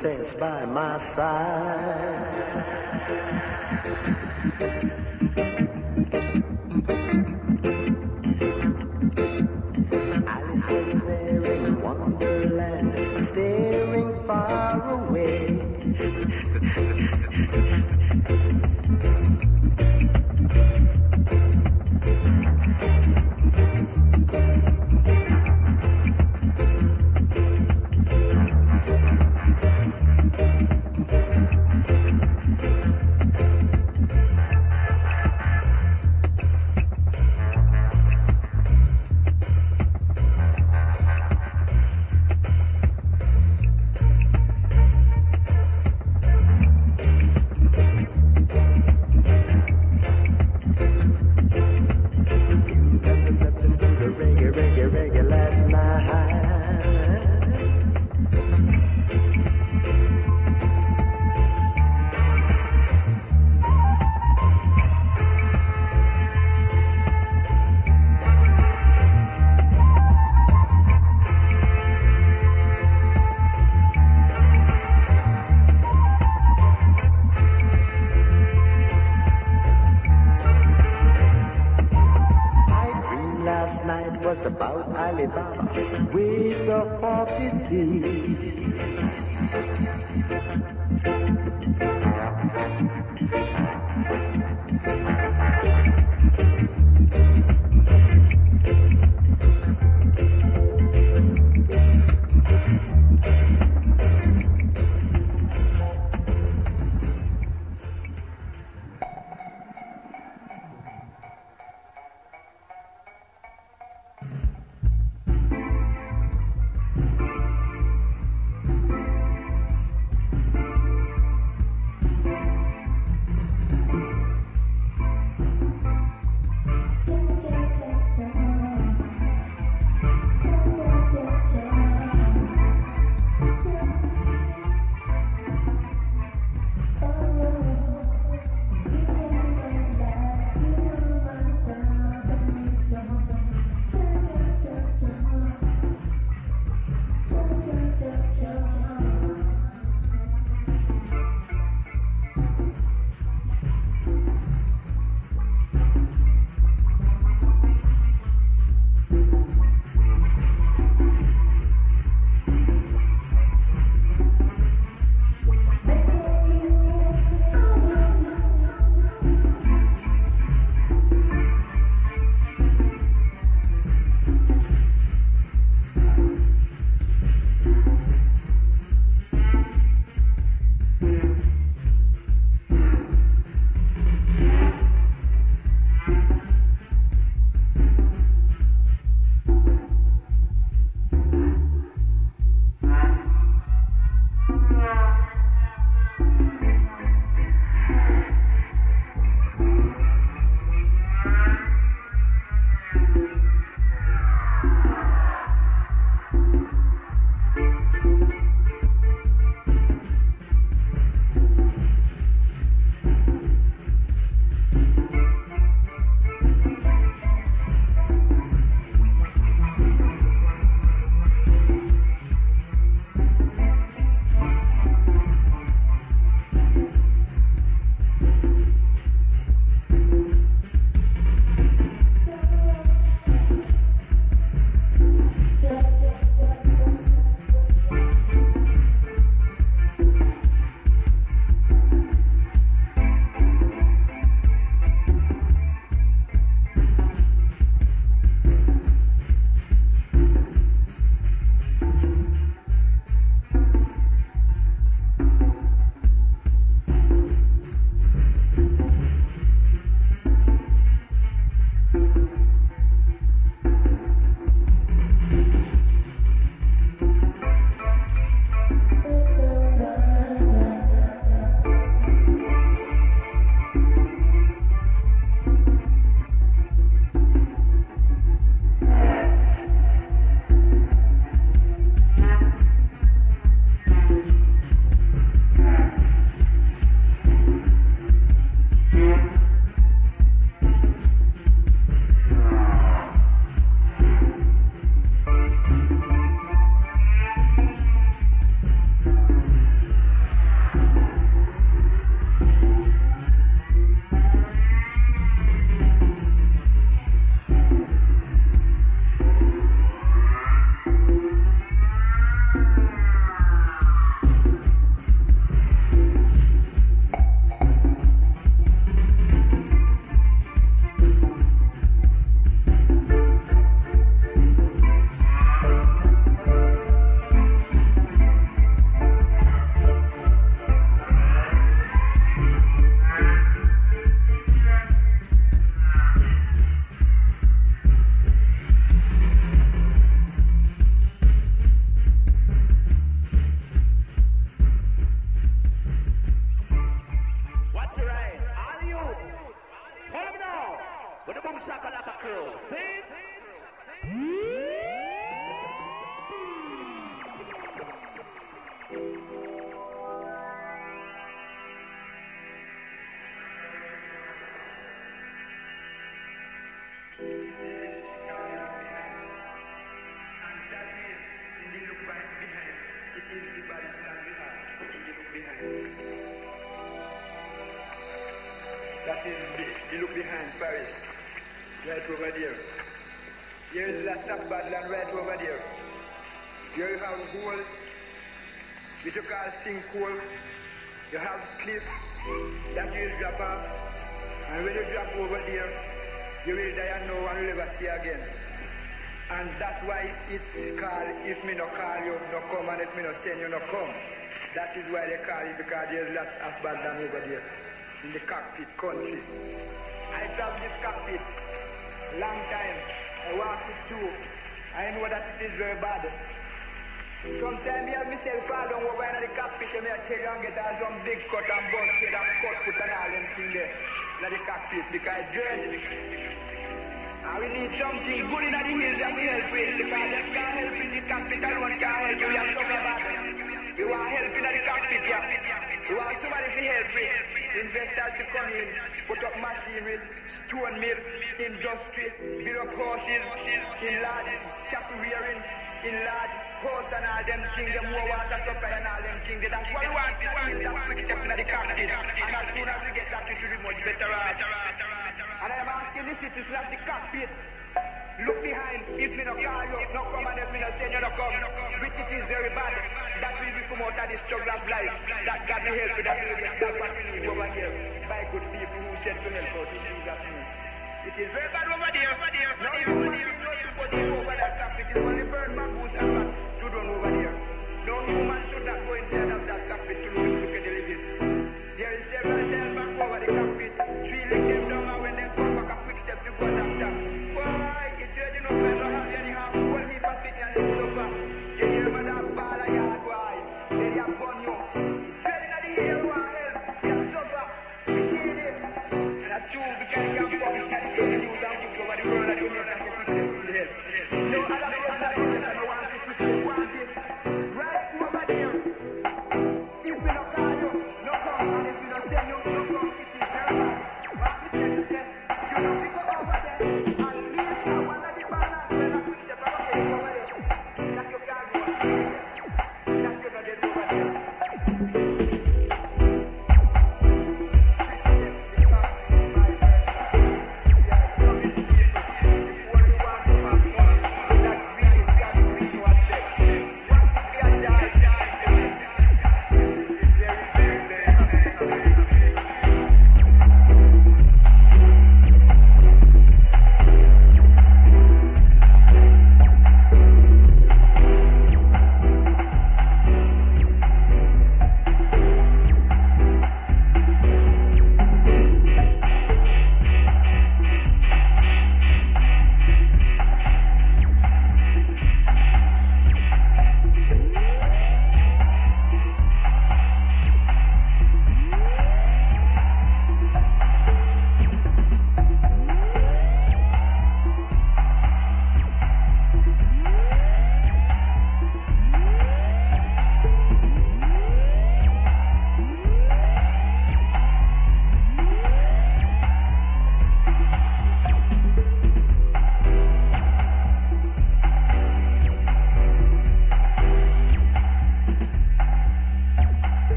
princess by my side. Cockpit country. I drive this cockpit long time. I walk it too. I know that it is very bad. Sometimes me and myself fall down over in the cockpit and I tell you and get some big cut and bust head and cut put and all them things there in the cockpit because dirty. And we need something good in the hills that we help with because that can't help in the cockpit alone can't help you. You have something bad. You want help in the cockpit. You want somebody to help with. Investors to come in, put up machinery, stone mill, industry, build up houses, in large cattle rearing, in large house and all them things, the more water supply and all them things. That's what we want to do, that quick step in the cockpit. And as soon as we get that, it will be much better. And I'm asking the citizens of the cockpit, look behind, if me no call you, no come and if me no send you no come. Which it is very bad. The struggle of life. That you, that what we over here. By good people who send to help out in Jesus' name. It is very bad over there. Over there. No human being not supposed to go over that cockpit. It's only burn mangoes